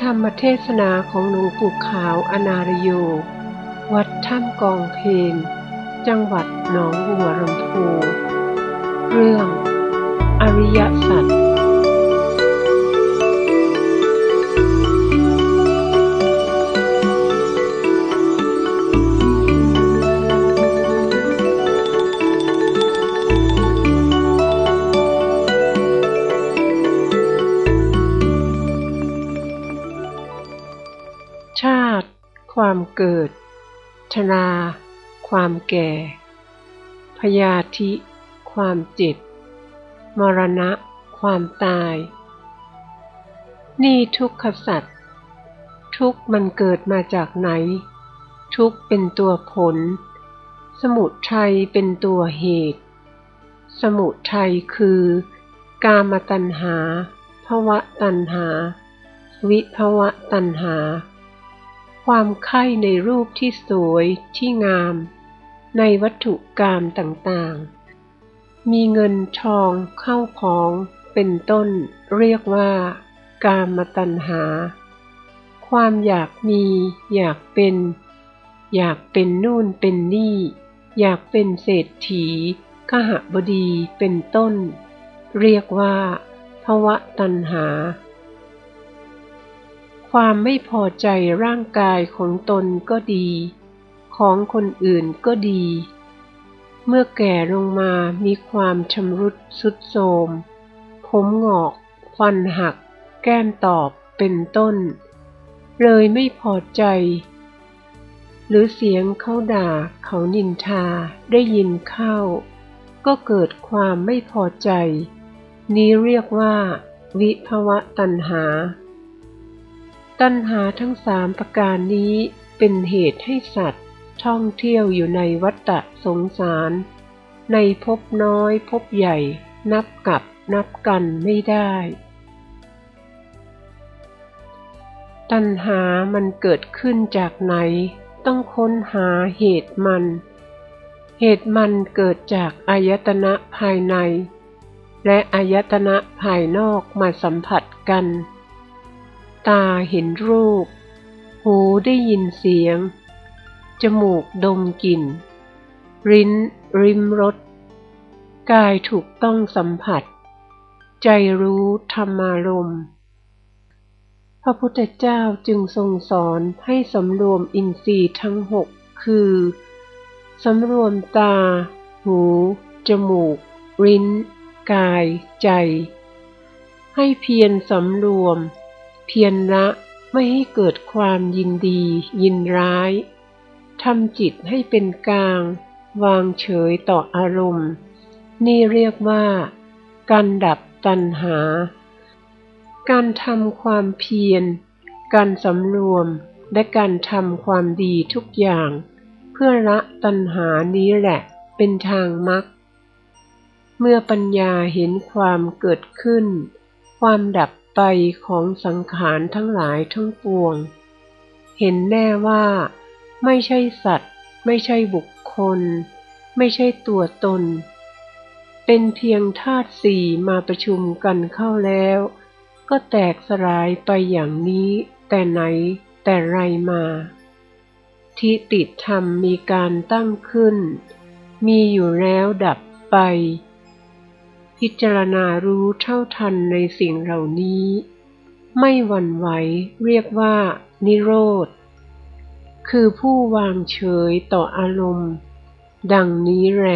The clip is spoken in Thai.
ธรรมเทศนาของหลวงปู่ขาวอนารโย วัดถ้ำกองเพนจังหวัดหนองบัวลำพู เรื่อง อริยสัจ ความเกิด ชรา ความแก่ พยาธิ ความเจ็บ มรณะ ความตาย นี่ทุกขสัตว์ทุกข์มันเกิดมาจากไหน ทุกข์เป็นตัวผล สมุทัยเป็นตัวเหตุ สมุทัยคือ กามตัณหาภวะตัณหา วิภวะตัณหา ความใคร่ในรูปที่สวยที่งาม ในวัตถุกรรมต่างๆ มีเงินทองเข้าของเป็นต้นเรียกว่า กามตัณหา ความอยากมี อยากเป็น อยากเป็นนู่นเป็นนี่ อยากเป็นเศรษฐีขหบดีเป็นต้น เรียกว่าภวะตัณหา ความไม่พอใจร่างกายของตนก็ดี ของคนอื่นก็ดี เมื่อแก่ลงมามีความชำรุดสุดโทรมผมหงอก ฟันหัก แก้มตอบเป็นต้น เลยไม่พอใจ หรือเสียงเขาด่าเขานินทาได้ยินเข้า ก็เกิดความไม่พอใจ นี้เรียกว่า วิภวะตัณหา ตัณหาทั้งสามประการนี้เป็นเหตุให้สัตว์ ท่องเที่ยวอยู่ในวัฏสงสาร ในภพน้อยภพใหญ่ นับกับนับกันไม่ได้ ตัณหามันเกิดขึ้นจากไหน ต้องค้นหาเหตุมัน เหตุมันเกิดจากอายตนะภายใน และอายตนะภายนอกมาสัมผัสกัน ตาเห็นรูป หูได้ยินเสียง จมูกดมกลิ่นลิ้น ริมรส กายถูกต้องสัมผัส ใจรู้ธรรมารมณ์พระพุทธเจ้าจึงทรงสอนให้สำรวมอินทรีย์ทั้งหกคือสำรวมตา หู จมูกลิ้น กาย ใจ ให้เพียรสำรวม เพียรละไม่ให้เกิดความยินดี ยินร้ายทำจิตให้เป็นกลาง วางเฉยต่ออารมณ์ นี่เรียกว่า การดับตัณหา การทำความเพียร การสำรวมและการทำความดีทุกอย่าง เพื่อละตัณหานี้แหละเป็นทางมรรคเมื่อปัญญาเห็นความเกิดขึ้น ความดับ ไปของสังขารทั้งหลายทั้งปวง เห็นแน่ว่า ไม่ใช่สัตว์ ไม่ใช่บุคคล ไม่ใช่ตัวตน เป็นเพียงธาตุสี่มาประชุมกันเข้าแล้ว ก็แตกสลายไปอย่างนี้ แต่ไหนแต่ไรมา ทิฏฐิธรรมมีการตั้งขึ้น มีอยู่แล้วดับไป พิจารณารู้เท่าทันในสิ่งเหล่านี้ ไม่หวั่นไหวเรียกว่า นิโรธ คือผู้วางเฉยต่ออารมณ์ ดังนี้แหล